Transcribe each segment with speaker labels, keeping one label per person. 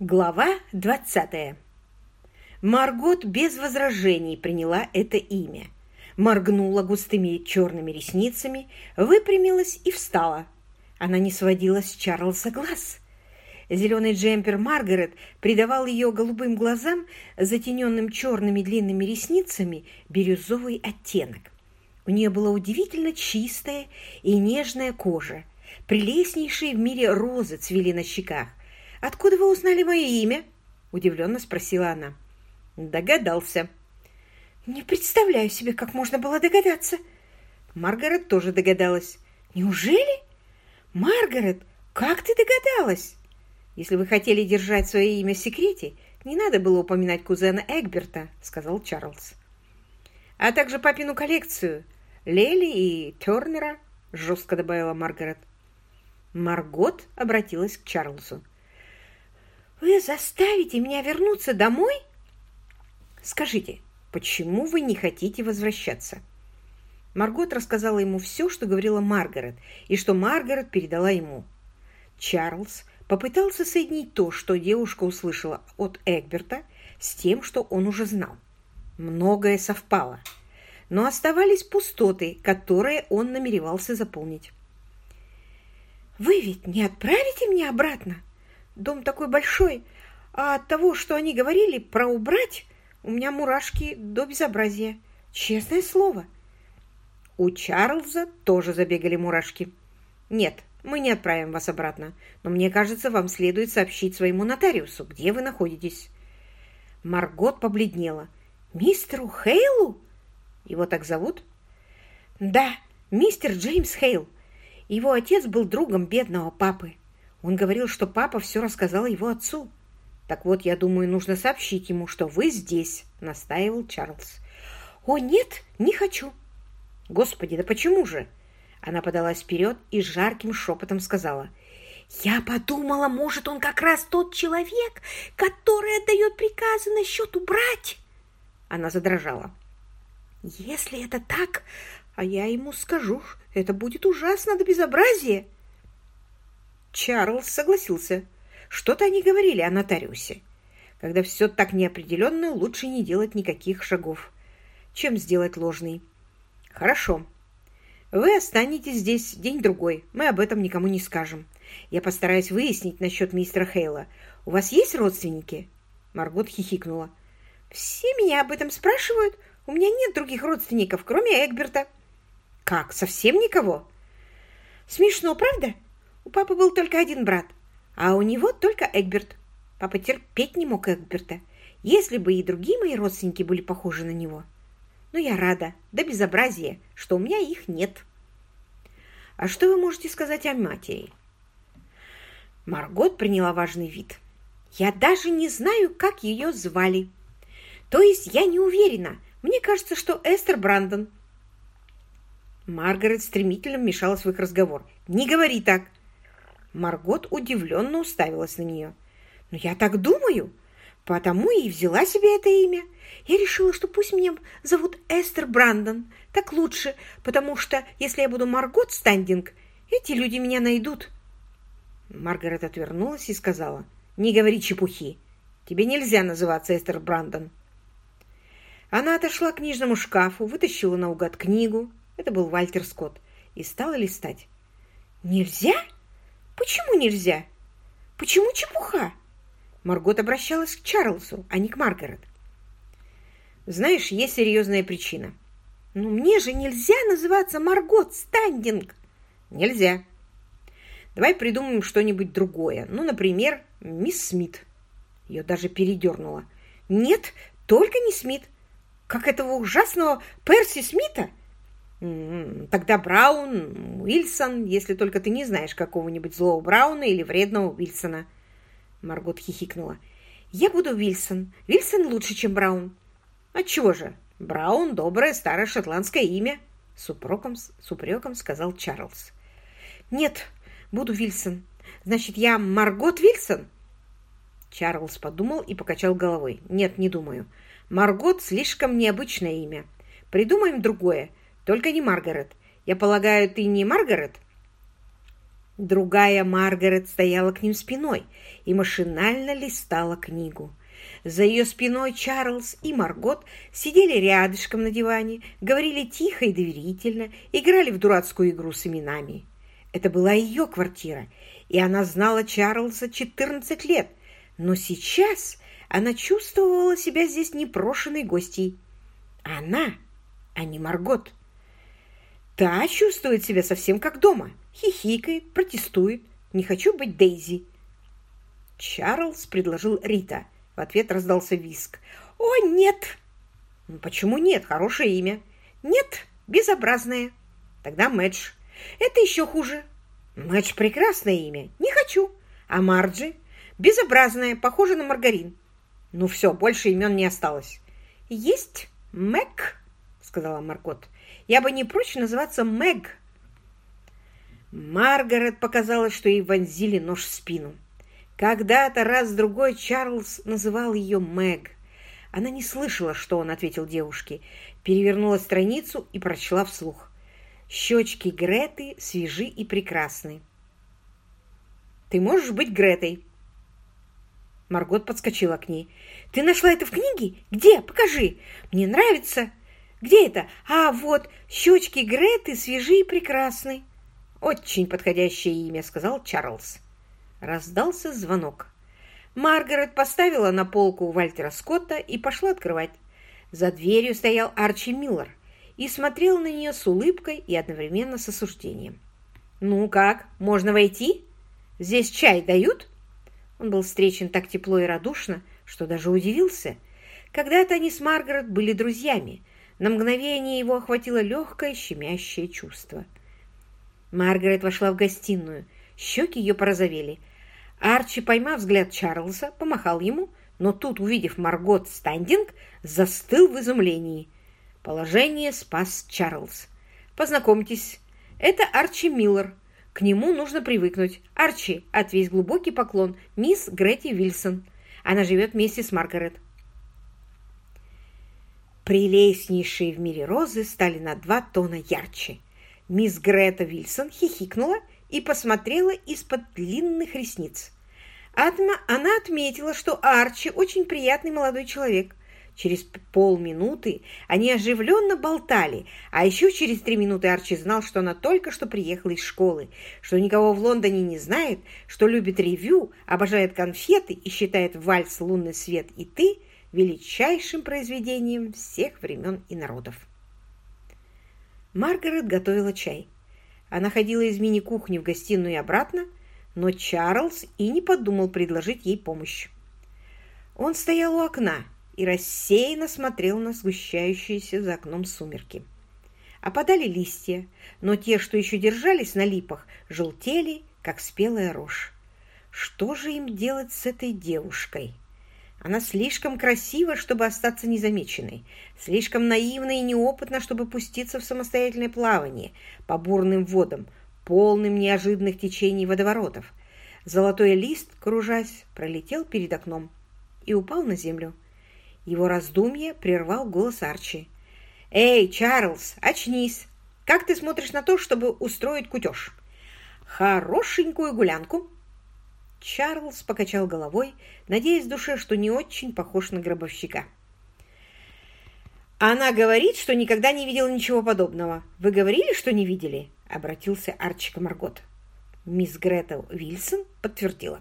Speaker 1: Глава 20. Маргот без возражений приняла это имя. Моргнула густыми черными ресницами, выпрямилась и встала. Она не сводила с Чарльза глаз. Зеленый джемпер Маргарет придавал ее голубым глазам, затененным черными длинными ресницами, бирюзовый оттенок. У нее была удивительно чистая и нежная кожа. Прелестнейшие в мире розы цвели на щеках, «Откуда вы узнали мое имя?» – удивленно спросила она. «Догадался». «Не представляю себе, как можно было догадаться». Маргарет тоже догадалась. «Неужели? Маргарет, как ты догадалась?» «Если вы хотели держать свое имя в секрете, не надо было упоминать кузена Эгберта», — сказал Чарльз. «А также папину коллекцию, Лели и Тернера», — жестко добавила Маргарет. Маргот обратилась к Чарльзу. Вы заставите меня вернуться домой? Скажите, почему вы не хотите возвращаться? Маргот рассказала ему все, что говорила Маргарет, и что Маргарет передала ему. Чарльз попытался соединить то, что девушка услышала от Эгберта, с тем, что он уже знал. Многое совпало, но оставались пустоты, которые он намеревался заполнить. «Вы ведь не отправите меня обратно?» Дом такой большой, а от того, что они говорили про убрать, у меня мурашки до безобразия. Честное слово. У Чарльза тоже забегали мурашки. Нет, мы не отправим вас обратно, но мне кажется, вам следует сообщить своему нотариусу, где вы находитесь. Маргот побледнела. Мистеру Хейлу? Его так зовут? Да, мистер Джеймс Хейл. Его отец был другом бедного папы. Он говорил, что папа все рассказал его отцу. Так вот, я думаю, нужно сообщить ему, что вы здесь, настаивал Чарльз. О, нет, не хочу. Господи, да почему же? Она подалась вперед и жарким шепотом сказала. Я подумала, может, он как раз тот человек, который отдает приказы насчет убрать. Она задрожала. Если это так, а я ему скажу, это будет ужасно до безобразия. Чарльз согласился. Что-то они говорили о нотариусе. Когда все так неопределенно, лучше не делать никаких шагов, чем сделать ложный. Хорошо. Вы останетесь здесь день-другой. Мы об этом никому не скажем. Я постараюсь выяснить насчет мистера Хейла. У вас есть родственники? Маргот хихикнула. Все меня об этом спрашивают. У меня нет других родственников, кроме Эгберта. Как, совсем никого? Смешно, правда? У папы был только один брат, а у него только Эгберт. Папа терпеть не мог Эгберта, если бы и другие мои родственники были похожи на него. Но я рада, да безобразия, что у меня их нет. А что вы можете сказать о матери? Маргот приняла важный вид. Я даже не знаю, как ее звали. То есть я не уверена. Мне кажется, что Эстер Брандон. Маргарет стремительно вмешалась в их разговор. «Не говори так. Маргот удивленно уставилась на нее. «Но я так думаю, потому и взяла себе это имя. Я решила, что пусть меня зовут Эстер Брандон. Так лучше, потому что, если я буду Маргот Стандинг, эти люди меня найдут». Маргарет отвернулась и сказала, «Не говори чепухи. Тебе нельзя называться Эстер Брандон». Она отошла к книжному шкафу, вытащила наугад книгу, это был Вальтер Скотт, и стала листать. «Нельзя?» Почему нельзя? Почему чепуха? Маргот обращалась к Чарльзу, а не к Маргарет. Знаешь, есть серьезная причина. Но мне же нельзя называться Маргот Стандинг. Нельзя. Давай придумаем что-нибудь другое. Ну, например, мисс Смит. Ее даже передернуло. Нет, только не Смит. Как этого ужасного Перси Смита – Тогда Браун, Уильсон, если только ты не знаешь какого-нибудь злого Брауна или вредного Уильсона. Маргот хихикнула. Я буду Уильсон. Уильсон лучше, чем Браун. Отчего же? Браун – доброе старое шотландское имя. С упреком, с упреком сказал Чарльз. Нет, буду Вильсон. Значит, я Маргот Вильсон? Чарльз подумал и покачал головой. Нет, не думаю. Маргот слишком необычное имя. Придумаем другое – только не Маргарет. Я полагаю, ты не Маргарет? Другая Маргарет стояла к ним спиной и машинально листала книгу. За ее спиной Чарльз и Маргот сидели рядышком на диване, говорили тихо и доверительно, играли в дурацкую игру с именами. Это была ее квартира, и она знала Чарльза 14 лет, но сейчас она чувствовала себя здесь непрошенной гостьей. Она, а не Маргот. Та чувствует себя совсем как дома, хихикает, протестует. Не хочу быть Дейзи. Чарльз предложил Рита. В ответ раздался виск. «О, нет!» «Ну, почему нет? Хорошее имя». «Нет, безобразное». «Тогда Мэдж». «Это еще хуже». «Мэдж – прекрасное имя. Не хочу». «А Марджи?» «Безобразное, похоже на маргарин». «Ну все, больше имен не осталось». «Есть Мэг», – сказала Маркот. «Я бы не прочь называться Мэг». Маргарет показалось, что ей вонзили нож в спину. Когда-то раз-другой Чарльз называл ее Мэг. Она не слышала, что он ответил девушке, перевернула страницу и прочла вслух. «Щечки Греты свежи и прекрасны». «Ты можешь быть Гретой?» Маргот подскочила к ней. «Ты нашла это в книге? Где? Покажи! Мне нравится!» «Где это? А, вот, щечки Греты свежи и прекрасны!» «Очень подходящее имя», — сказал Чарльз. Раздался звонок. Маргарет поставила на полку Вальтера Скотта и пошла открывать. За дверью стоял Арчи Миллер и смотрел на нее с улыбкой и одновременно с осуждением. «Ну как, можно войти? Здесь чай дают?» Он был встречен так тепло и радушно, что даже удивился. Когда-то они с Маргарет были друзьями. На мгновение его охватило легкое щемящее чувство. Маргарет вошла в гостиную. Щеки ее порозовели. Арчи, поймав взгляд Чарльза, помахал ему, но тут, увидев Маргот Стандинг, застыл в изумлении. Положение спас Чарльз. «Познакомьтесь, это Арчи Миллер. К нему нужно привыкнуть. Арчи, отвесь глубокий поклон, мисс Гретти Вильсон. Она живет вместе с Маргарет». Прелестнейшие в мире розы стали на два тона ярче. Мисс Грета Вильсон хихикнула и посмотрела из-под длинных ресниц. Она отметила, что Арчи очень приятный молодой человек. Через полминуты они оживленно болтали, а еще через три минуты Арчи знал, что она только что приехала из школы, что никого в Лондоне не знает, что любит ревю, обожает конфеты и считает вальс «Лунный свет» и «Ты» величайшим произведением всех времен и народов. Маргарет готовила чай. Она ходила из мини-кухни в гостиную и обратно, но Чарльз и не подумал предложить ей помощь. Он стоял у окна и рассеянно смотрел на сгущающиеся за окном сумерки. Опадали листья, но те, что еще держались на липах, желтели, как спелая рожь. Что же им делать с этой девушкой? Она слишком красива, чтобы остаться незамеченной, слишком наивна и неопытна, чтобы пуститься в самостоятельное плавание по бурным водам, полным неожиданных течений водоворотов. Золотой лист, кружась, пролетел перед окном и упал на землю. Его раздумье прервал голос Арчи. «Эй, Чарльз, очнись! Как ты смотришь на то, чтобы устроить кутеж? Хорошенькую гулянку!» Чарльз покачал головой, надеясь в душе, что не очень похож на гробовщика. «Она говорит, что никогда не видела ничего подобного. Вы говорили, что не видели?» — обратился Арчи к Маргот. Мисс Гретел Вильсон подтвердила.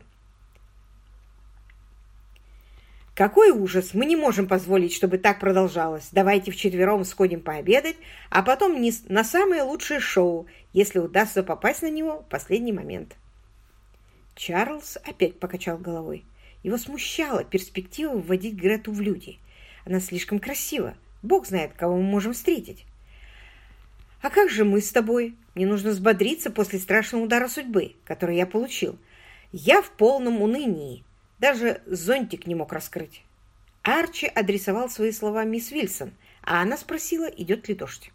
Speaker 1: «Какой ужас! Мы не можем позволить, чтобы так продолжалось. Давайте вчетвером сходим пообедать, а потом на самое лучшее шоу, если удастся попасть на него в последний момент». Чарльз опять покачал головой. Его смущала перспектива вводить Грету в люди. Она слишком красива. Бог знает, кого мы можем встретить. «А как же мы с тобой? Мне нужно взбодриться после страшного удара судьбы, который я получил. Я в полном унынии. Даже зонтик не мог раскрыть». Арчи адресовал свои слова мисс Вильсон, а она спросила, идет ли дождь.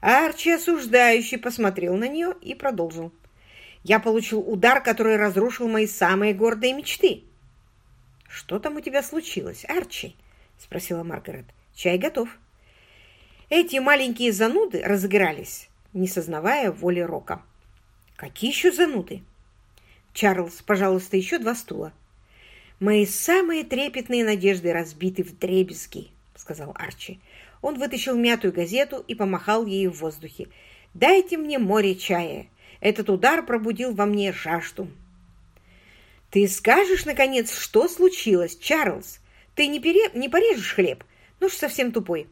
Speaker 1: Арчи осуждающий посмотрел на нее и продолжил. Я получил удар, который разрушил мои самые гордые мечты. «Что там у тебя случилось, Арчи?» — спросила Маргарет. «Чай готов». Эти маленькие зануды разыгрались, не сознавая воли Рока. Какие еще зануды? Чарльз, пожалуйста, еще два стула. Мои самые трепетные надежды разбиты в дребезги, сказал Арчи. Он вытащил мятую газету и помахал ею в воздухе. «Дайте мне море чая. Этот удар пробудил во мне жажду». «Ты скажешь, наконец, что случилось, Чарльз? Ты не, пере... не порежешь хлеб? Ну ж совсем тупой».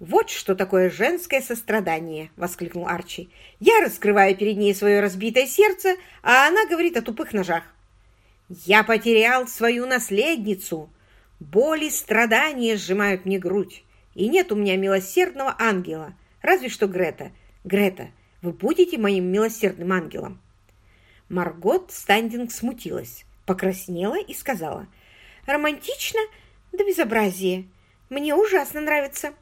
Speaker 1: «Вот что такое женское сострадание!» — воскликнул Арчи. «Я раскрываю перед ней свое разбитое сердце, а она говорит о тупых ножах. Я потерял свою наследницу. Боли, страдания сжимают мне грудь, и нет у меня милосердного ангела, разве что Грета. Грета, вы будете моим милосердным ангелом?» Маргот Стандинг смутилась, покраснела и сказала, «Романтично да безобразие. Мне ужасно нравится».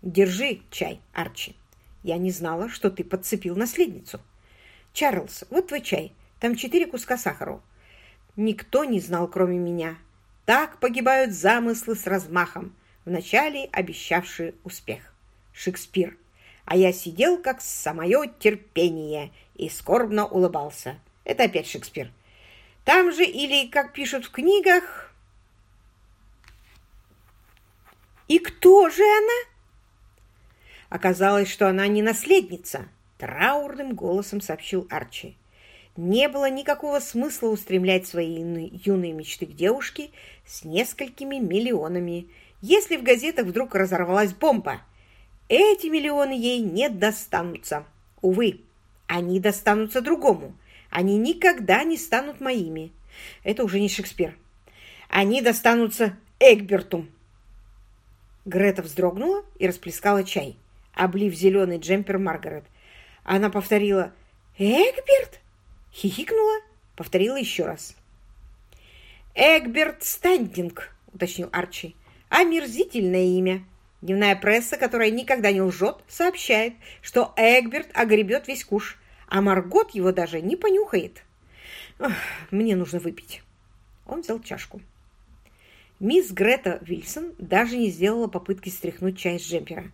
Speaker 1: Держи чай, Арчи. Я не знала, что ты подцепил наследницу. Чарльз, вот твой чай. Там четыре куска сахара. Никто не знал, кроме меня. Так погибают замыслы с размахом, вначале обещавшие успех. Шекспир. А я сидел, как самое терпение, и скорбно улыбался. Это опять Шекспир. Там же, или, как пишут в книгах... «И кто же она?» Оказалось, что она не наследница, траурным голосом сообщил Арчи. Не было никакого смысла устремлять свои юные мечты к девушке с несколькими миллионами, если в газетах вдруг разорвалась бомба. Эти миллионы ей не достанутся. Увы, они достанутся другому. Они никогда не станут моими. Это уже не Шекспир. Они достанутся Эгберту. Грета вздрогнула и расплескала чай облив зеленый джемпер Маргарет. Она повторила «Эгберт?» Хихикнула, повторила еще раз. «Эгберт Стандинг», — уточнил Арчи. «Омерзительное имя. Дневная пресса, которая никогда не лжет, сообщает, что Эгберт огребет весь куш, а Маргот его даже не понюхает. Мне нужно выпить». Он взял чашку. Мисс Грета Вильсон даже не сделала попытки стряхнуть чай с джемпера.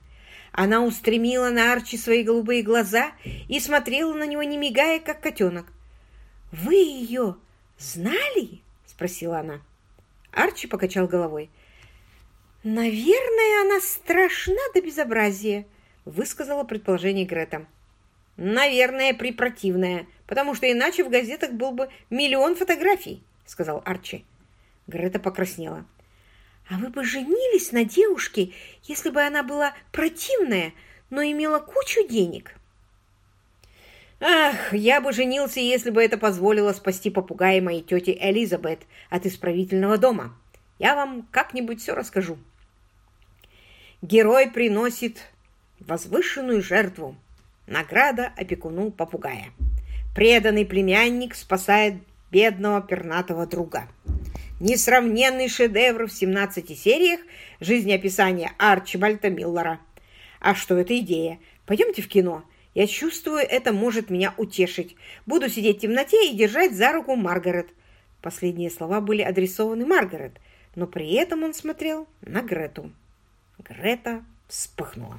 Speaker 1: Она устремила на Арчи свои голубые глаза и смотрела на него, не мигая, как котенок. «Вы ее знали?» — спросила она. Арчи покачал головой. «Наверное, она страшна до безобразия», — высказала предположение Грета. «Наверное, припротивная, потому что иначе в газетах был бы миллион фотографий», — сказал Арчи. Грета покраснела. А вы бы женились на девушке, если бы она была противная, но имела кучу денег? Ах, я бы женился, если бы это позволило спасти попугая моей тети Элизабет от исправительного дома. Я вам как-нибудь все расскажу. Герой приносит возвышенную жертву. Награда опекуну попугая. Преданный племянник спасает бедного пернатого друга несравненный шедевр в 17 сериях жизнеописания Арчибальда Миллера. А что это идея? Пойдемте в кино. Я чувствую, это может меня утешить. Буду сидеть в темноте и держать за руку Маргарет. Последние слова были адресованы Маргарет, но при этом он смотрел на Грету. Грета вспыхнула.